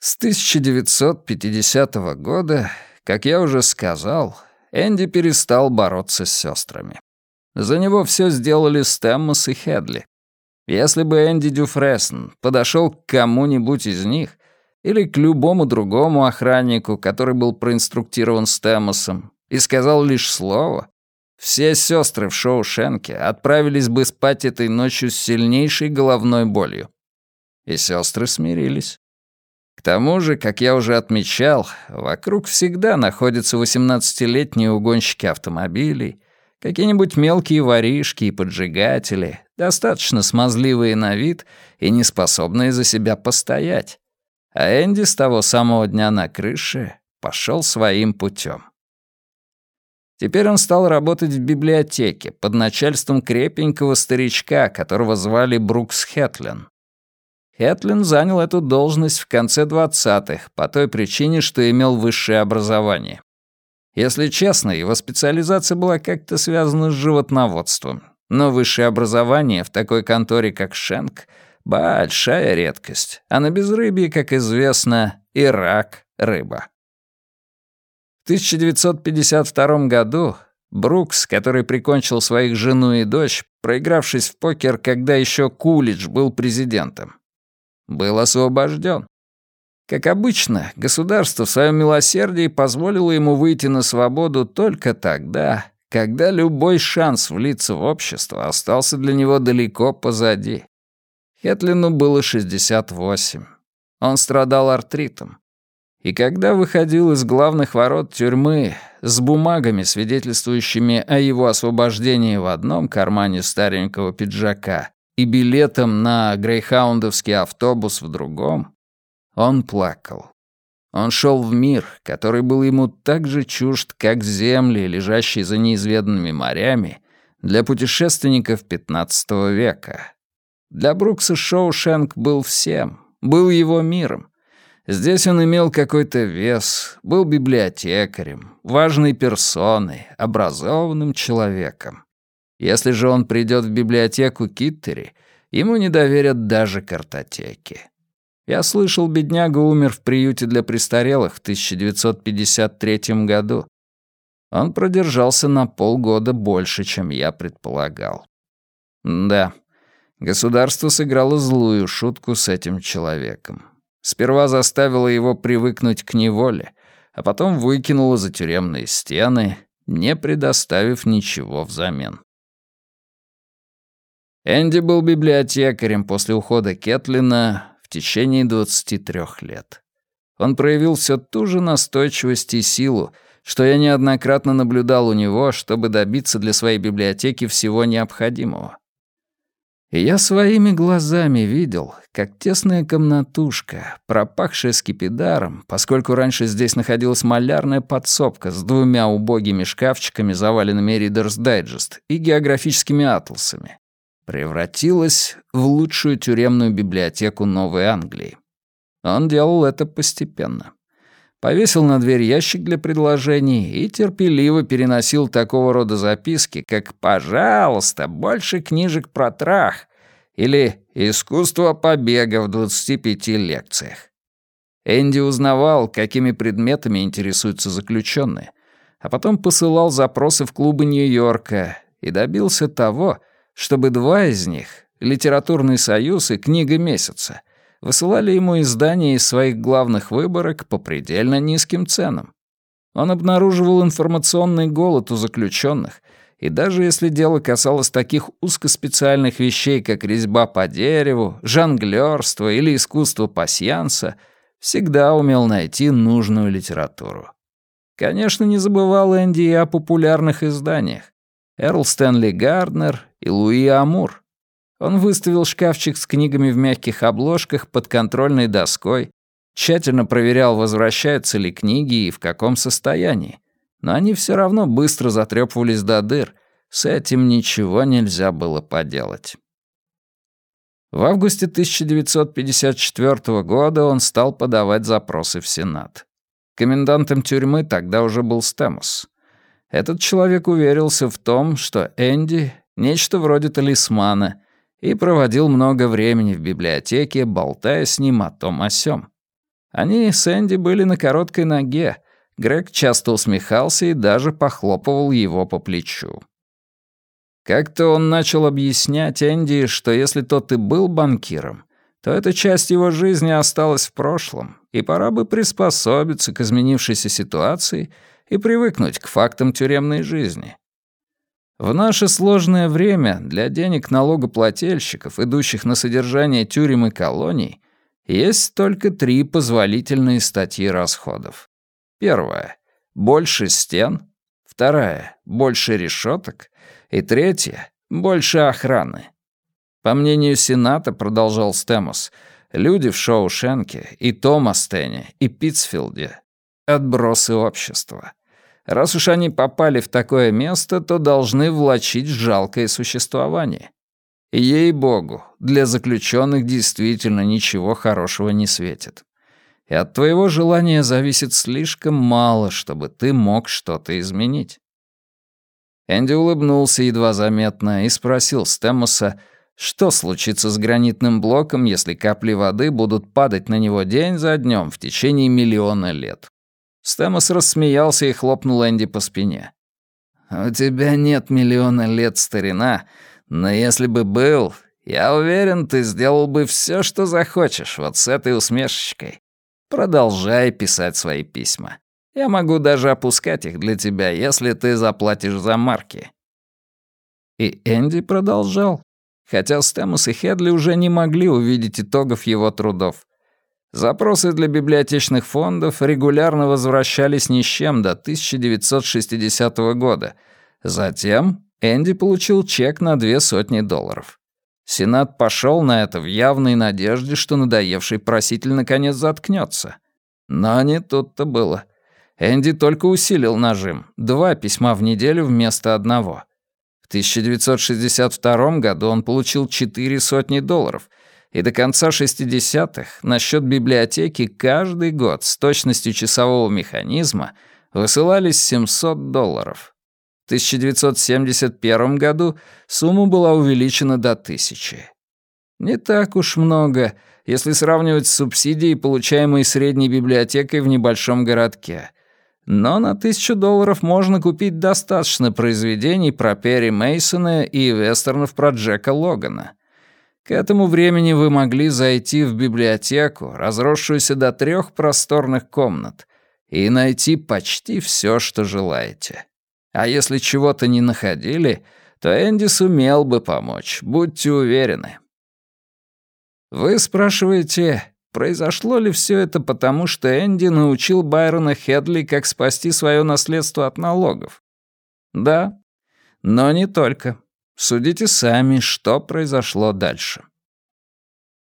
С 1950 года, как я уже сказал, Энди перестал бороться с сестрами. За него все сделали Стэммос и Хедли. Если бы Энди Дюфрессен подошел к кому-нибудь из них или к любому другому охраннику, который был проинструктирован Стэммосом, и сказал лишь слово, все сестры в шоу Шенке отправились бы спать этой ночью с сильнейшей головной болью. И сестры смирились. К тому же, как я уже отмечал, вокруг всегда находятся 18-летние угонщики автомобилей, какие-нибудь мелкие воришки и поджигатели, достаточно смазливые на вид и неспособные за себя постоять. А Энди с того самого дня на крыше пошел своим путем. Теперь он стал работать в библиотеке под начальством крепенького старичка, которого звали Брукс Хэтлин. Хэтлин занял эту должность в конце 20-х по той причине, что имел высшее образование. Если честно, его специализация была как-то связана с животноводством. Но высшее образование в такой конторе, как Шенк, большая редкость. А на безрыбье, как известно, и рак — рыба. В 1952 году Брукс, который прикончил своих жену и дочь, проигравшись в покер, когда еще Кулидж был президентом, был освобожден. Как обычно, государство в своем милосердии позволило ему выйти на свободу только тогда, когда любой шанс влиться в общество остался для него далеко позади. Хетлину было 68. Он страдал артритом. И когда выходил из главных ворот тюрьмы с бумагами, свидетельствующими о его освобождении в одном кармане старенького пиджака и билетом на грейхаундовский автобус в другом, он плакал. Он шел в мир, который был ему так же чужд, как земли, лежащие за неизведанными морями, для путешественников XV века. Для Брукса Шоушенк был всем, был его миром. Здесь он имел какой-то вес, был библиотекарем, важной персоной, образованным человеком. Если же он придет в библиотеку Киттери, ему не доверят даже картотеки. Я слышал, бедняга умер в приюте для престарелых в 1953 году. Он продержался на полгода больше, чем я предполагал. Да, государство сыграло злую шутку с этим человеком. Сперва заставило его привыкнуть к неволе, а потом выкинуло за тюремные стены, не предоставив ничего взамен. Энди был библиотекарем после ухода Кетлина в течение 23 лет. Он проявил все ту же настойчивость и силу, что я неоднократно наблюдал у него, чтобы добиться для своей библиотеки всего необходимого. И я своими глазами видел, как тесная комнатушка, пропахшая скипидаром, поскольку раньше здесь находилась малярная подсобка с двумя убогими шкафчиками, заваленными Reader's Digest и географическими атласами, превратилась в лучшую тюремную библиотеку Новой Англии. Он делал это постепенно. Повесил на дверь ящик для предложений и терпеливо переносил такого рода записки, как «Пожалуйста, больше книжек про трах» или «Искусство побега в 25 лекциях». Энди узнавал, какими предметами интересуются заключенные, а потом посылал запросы в клубы Нью-Йорка и добился того, чтобы два из них, «Литературный союз» и «Книга месяца», высылали ему издания из своих главных выборок по предельно низким ценам. Он обнаруживал информационный голод у заключенных, и даже если дело касалось таких узкоспециальных вещей, как резьба по дереву, жонглёрство или искусство пасьянса, всегда умел найти нужную литературу. Конечно, не забывал Энди и о популярных изданиях. Эрл Стэнли Гарднер и Луи Амур. Он выставил шкафчик с книгами в мягких обложках под контрольной доской, тщательно проверял, возвращаются ли книги и в каком состоянии. Но они все равно быстро затрепывались до дыр. С этим ничего нельзя было поделать. В августе 1954 года он стал подавать запросы в Сенат. Комендантом тюрьмы тогда уже был Стэмос. Этот человек уверился в том, что Энди — нечто вроде талисмана, и проводил много времени в библиотеке, болтая с ним о том о сём. Они с Энди были на короткой ноге. Грег часто усмехался и даже похлопывал его по плечу. Как-то он начал объяснять Энди, что если тот и был банкиром, то эта часть его жизни осталась в прошлом, и пора бы приспособиться к изменившейся ситуации и привыкнуть к фактам тюремной жизни. В наше сложное время для денег налогоплательщиков, идущих на содержание тюрем и колоний, есть только три позволительные статьи расходов. Первая — больше стен. Вторая — больше решеток. И третья — больше охраны. По мнению Сената, продолжал Стемус, люди в Шоушенке и Томастене и Питцфилде — отбросы общества. Раз уж они попали в такое место, то должны влачить жалкое существование. Ей-богу, для заключенных действительно ничего хорошего не светит. И от твоего желания зависит слишком мало, чтобы ты мог что-то изменить. Энди улыбнулся едва заметно и спросил Стэмоса, что случится с гранитным блоком, если капли воды будут падать на него день за днем в течение миллиона лет. Стэмос рассмеялся и хлопнул Энди по спине. «У тебя нет миллиона лет, старина, но если бы был, я уверен, ты сделал бы все, что захочешь, вот с этой усмешечкой. Продолжай писать свои письма. Я могу даже опускать их для тебя, если ты заплатишь за марки». И Энди продолжал, хотя Стэмос и Хедли уже не могли увидеть итогов его трудов. Запросы для библиотечных фондов регулярно возвращались ни с чем до 1960 года. Затем Энди получил чек на две сотни долларов. Сенат пошел на это в явной надежде, что надоевший проситель наконец заткнется. Но не тут-то было. Энди только усилил нажим. Два письма в неделю вместо одного. В 1962 году он получил четыре сотни долларов, и до конца 60-х на счет библиотеки каждый год с точностью часового механизма высылались 700 долларов. В 1971 году сумма была увеличена до 1000. Не так уж много, если сравнивать с субсидией, получаемой средней библиотекой в небольшом городке. Но на 1000 долларов можно купить достаточно произведений про Перри Мейсона и вестернов про Джека Логана. К этому времени вы могли зайти в библиотеку, разросшуюся до трех просторных комнат, и найти почти все, что желаете. А если чего-то не находили, то Энди сумел бы помочь, будьте уверены. Вы спрашиваете, произошло ли все это потому, что Энди научил Байрона Хедли, как спасти свое наследство от налогов? Да, но не только. Судите сами, что произошло дальше.